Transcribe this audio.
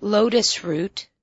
lotus root